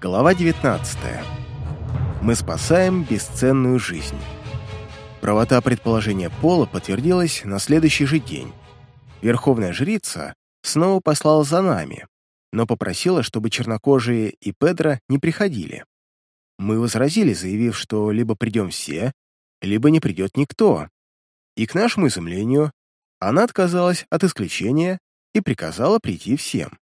Глава 19. Мы спасаем бесценную жизнь. Правота предположения Пола подтвердилась на следующий же день. Верховная жрица снова послала за нами, но попросила, чтобы чернокожие и Педро не приходили. Мы возразили, заявив, что либо придем все, либо не придет никто. И, к нашему изумлению, она отказалась от исключения и приказала прийти всем.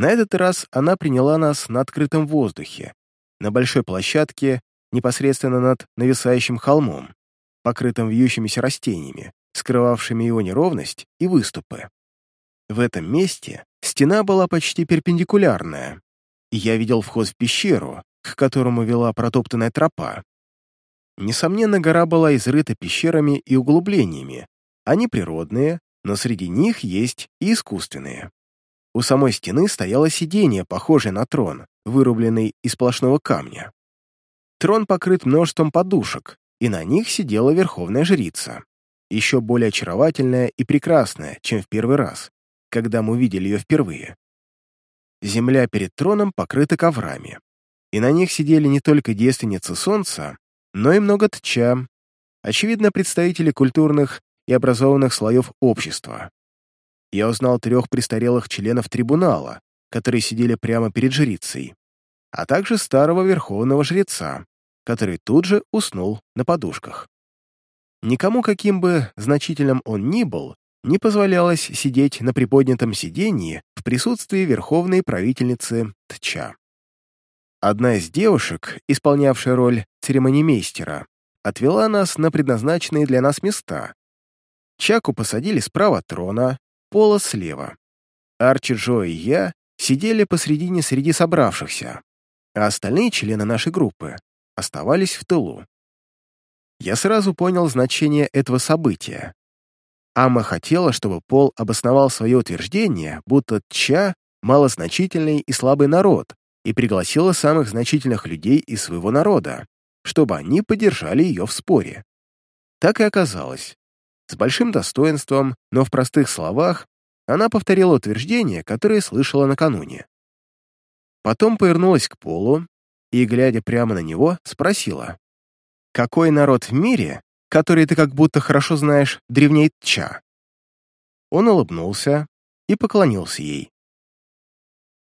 На этот раз она приняла нас на открытом воздухе, на большой площадке, непосредственно над нависающим холмом, покрытым вьющимися растениями, скрывавшими его неровность и выступы. В этом месте стена была почти перпендикулярная, и я видел вход в пещеру, к которому вела протоптанная тропа. Несомненно, гора была изрыта пещерами и углублениями. Они природные, но среди них есть и искусственные. У самой стены стояло сиденье, похожее на трон, вырубленный из сплошного камня. Трон покрыт множеством подушек, и на них сидела верховная жрица, еще более очаровательная и прекрасная, чем в первый раз, когда мы видели ее впервые. Земля перед троном покрыта коврами, и на них сидели не только девственницы солнца, но и много тча, очевидно, представители культурных и образованных слоев общества я узнал трех престарелых членов трибунала, которые сидели прямо перед жрицей, а также старого верховного жреца, который тут же уснул на подушках. Никому, каким бы значительным он ни был, не позволялось сидеть на приподнятом сиденье в присутствии верховной правительницы Тча. Одна из девушек, исполнявшая роль церемонимейстера, отвела нас на предназначенные для нас места. Чаку посадили справа трона, Пола слева. Арчи, Джо и я сидели посредине среди собравшихся, а остальные члены нашей группы оставались в тылу. Я сразу понял значение этого события. Ама хотела, чтобы Пол обосновал свое утверждение, будто Ча — малозначительный и слабый народ, и пригласила самых значительных людей из своего народа, чтобы они поддержали ее в споре. Так и оказалось. С большим достоинством, но в простых словах, она повторила утверждение, которое слышала накануне. Потом повернулась к Полу и, глядя прямо на него, спросила, «Какой народ в мире, который ты как будто хорошо знаешь, древней Тча?» Он улыбнулся и поклонился ей.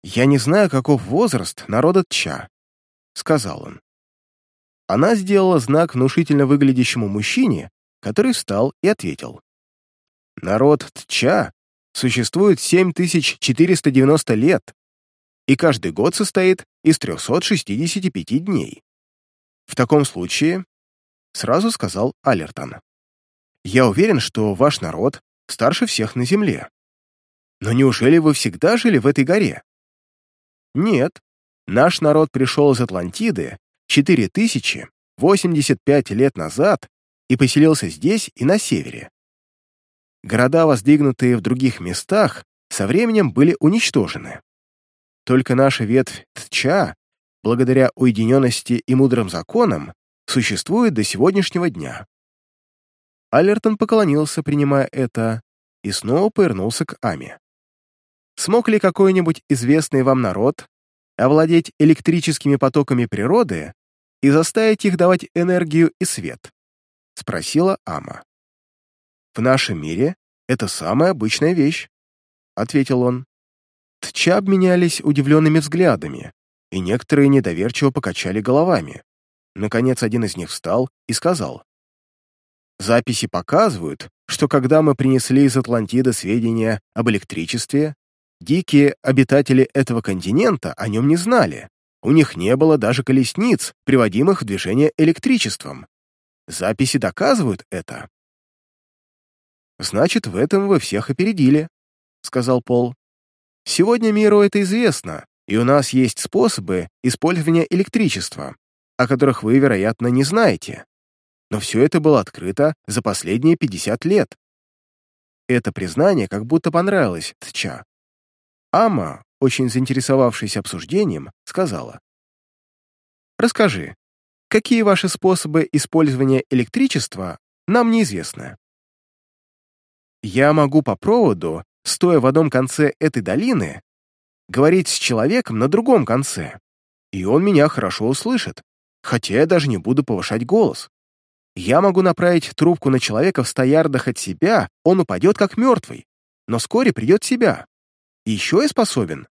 «Я не знаю, каков возраст народа Тча», — сказал он. Она сделала знак внушительно выглядящему мужчине, который встал и ответил. «Народ Тча существует 7490 лет, и каждый год состоит из 365 дней. В таком случае, сразу сказал Алертон, я уверен, что ваш народ старше всех на Земле. Но неужели вы всегда жили в этой горе? Нет, наш народ пришел из Атлантиды 4085 лет назад и поселился здесь и на севере. Города, воздвигнутые в других местах, со временем были уничтожены. Только наша ветвь Тча, благодаря уединенности и мудрым законам, существует до сегодняшнего дня. Аллертон поклонился, принимая это, и снова повернулся к Аме. Смог ли какой-нибудь известный вам народ овладеть электрическими потоками природы и заставить их давать энергию и свет? — спросила Ама. «В нашем мире это самая обычная вещь», — ответил он. Тча обменялись удивленными взглядами, и некоторые недоверчиво покачали головами. Наконец один из них встал и сказал. «Записи показывают, что когда мы принесли из Атлантиды сведения об электричестве, дикие обитатели этого континента о нем не знали. У них не было даже колесниц, приводимых в движение электричеством, Записи доказывают это». «Значит, в этом вы всех опередили», — сказал Пол. «Сегодня миру это известно, и у нас есть способы использования электричества, о которых вы, вероятно, не знаете. Но все это было открыто за последние 50 лет». Это признание как будто понравилось Тча. Ама, очень заинтересовавшись обсуждением, сказала. «Расскажи, Какие ваши способы использования электричества, нам неизвестно. Я могу по проводу, стоя в одном конце этой долины, говорить с человеком на другом конце, и он меня хорошо услышит, хотя я даже не буду повышать голос. Я могу направить трубку на человека в ста от себя, он упадет как мертвый, но вскоре придет себя. И еще я способен.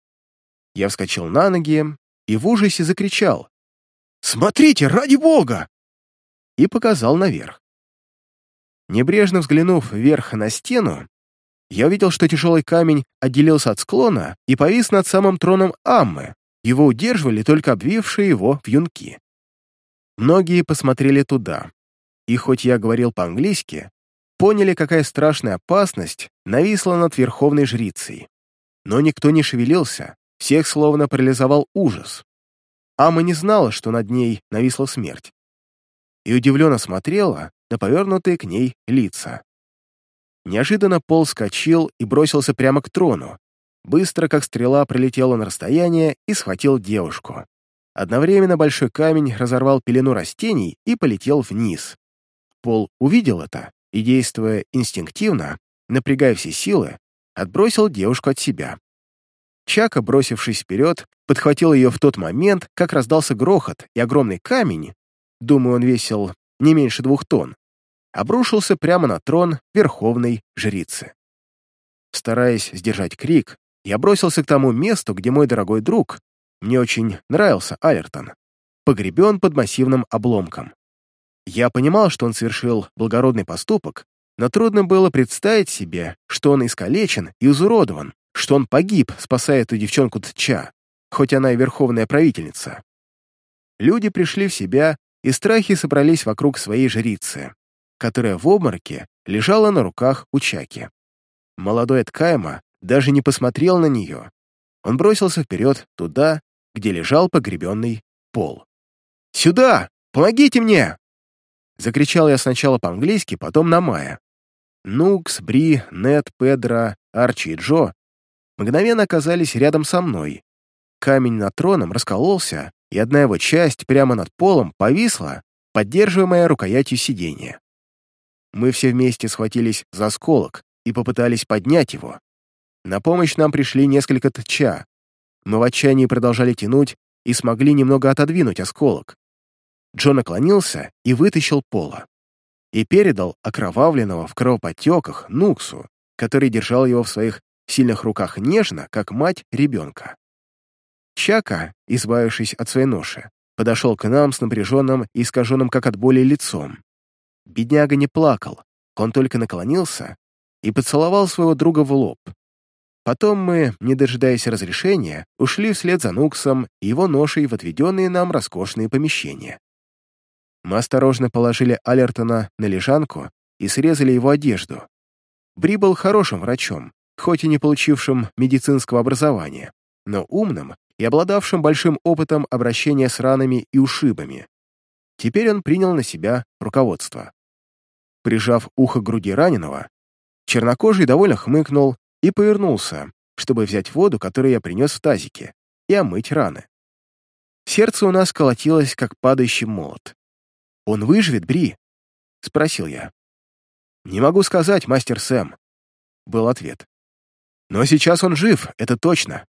Я вскочил на ноги и в ужасе закричал. «Смотрите, ради бога!» И показал наверх. Небрежно взглянув вверх на стену, я увидел, что тяжелый камень отделился от склона и повис над самым троном Аммы. Его удерживали только обвившие его вьюнки. Многие посмотрели туда, и хоть я говорил по-английски, поняли, какая страшная опасность нависла над верховной жрицей. Но никто не шевелился, всех словно парализовал ужас. Ама не знала, что над ней нависла смерть. И удивленно смотрела на повернутые к ней лица. Неожиданно Пол скочил и бросился прямо к трону. Быстро, как стрела, пролетел на расстояние и схватил девушку. Одновременно большой камень разорвал пелену растений и полетел вниз. Пол увидел это и, действуя инстинктивно, напрягая все силы, отбросил девушку от себя. Чака, бросившись вперед, подхватил ее в тот момент, как раздался грохот, и огромный камень, думаю, он весил не меньше двух тонн, обрушился прямо на трон верховной жрицы. Стараясь сдержать крик, я бросился к тому месту, где мой дорогой друг, мне очень нравился Алертон, погребен под массивным обломком. Я понимал, что он совершил благородный поступок, но трудно было представить себе, что он искалечен и изуродован, что он погиб, спасая эту девчонку Тча, хоть она и верховная правительница. Люди пришли в себя, и страхи собрались вокруг своей жрицы которая в обмороке лежала на руках у Чаки. Молодой Эткайма даже не посмотрел на нее. Он бросился вперед туда, где лежал погребенный пол. «Сюда! Помогите мне!» Закричал я сначала по-английски, потом на Майя. Нукс, Бри, Нед, Педро, Арчи и Джо мгновенно оказались рядом со мной. Камень над троном раскололся, и одна его часть прямо над полом повисла, поддерживаемая рукоятью сиденья. Мы все вместе схватились за осколок и попытались поднять его. На помощь нам пришли несколько тча. Мы в отчаянии продолжали тянуть и смогли немного отодвинуть осколок. Джо наклонился и вытащил пола. И передал окровавленного в кровоподтеках Нуксу, который держал его в своих сильных руках нежно, как мать ребенка. Чака, избавившись от своей ноши, подошел к нам с напряженным и искаженным как от боли лицом. Бедняга не плакал, он только наклонился и поцеловал своего друга в лоб. Потом мы, не дожидаясь разрешения, ушли вслед за Нуксом и его ношей в отведенные нам роскошные помещения. Мы осторожно положили Алертона на лежанку и срезали его одежду. Бри был хорошим врачом, хоть и не получившим медицинского образования, но умным и обладавшим большим опытом обращения с ранами и ушибами. Теперь он принял на себя руководство. Прижав ухо к груди раненого, чернокожий довольно хмыкнул и повернулся, чтобы взять воду, которую я принес в тазике, и омыть раны. Сердце у нас колотилось, как падающий молот. «Он выживет, Бри?» — спросил я. «Не могу сказать, мастер Сэм», — был ответ. «Но сейчас он жив, это точно.